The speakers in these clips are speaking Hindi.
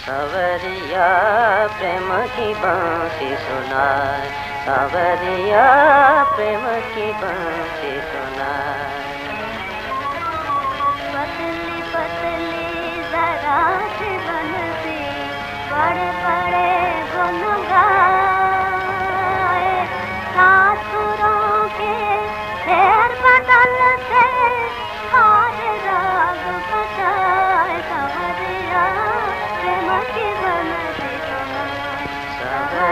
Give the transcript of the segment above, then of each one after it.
सवरिया प्रेम की बांसी सुनाए सवरिया प्रेम की बांसी सुनाए पतली पतली जरा सी बनती बड़े बड़े गुन गाए सासुरों के फेर बदल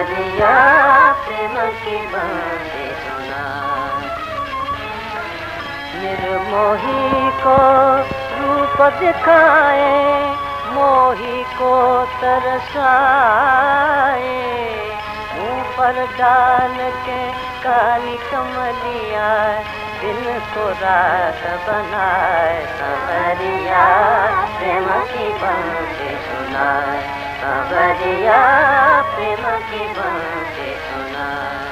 सवरिया प्रेम की निर्मोही को रूप दिखाए, मोही को तरसाए। ऊपर डाल के काली कमलिया दिन को रात बनाए। सवरिया प्रेम की बांसी सुनाए सवरिया सुनाए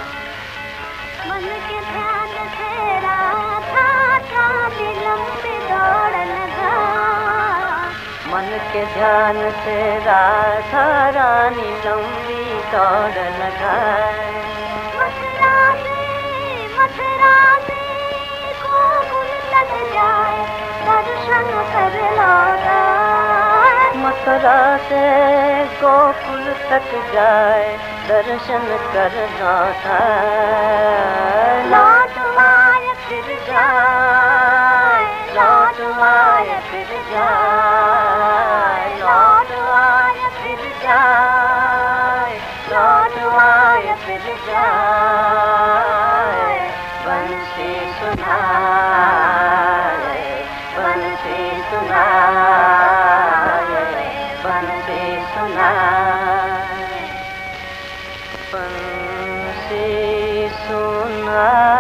मन के ध्यान से राधा काली लंबी दौड़ लगा मन के ध्यान से राधा रानी लंबी दौड़ लगाए मथुरा मथुरा तक जाए, दर्शन कर लौटा। मथुरा से गोकुल तक जाए, दर्शन करना था। फिर जाए। फिर जाए। फिर जाए। फिर जाए। बंसी सुनाए बंसी सुनाए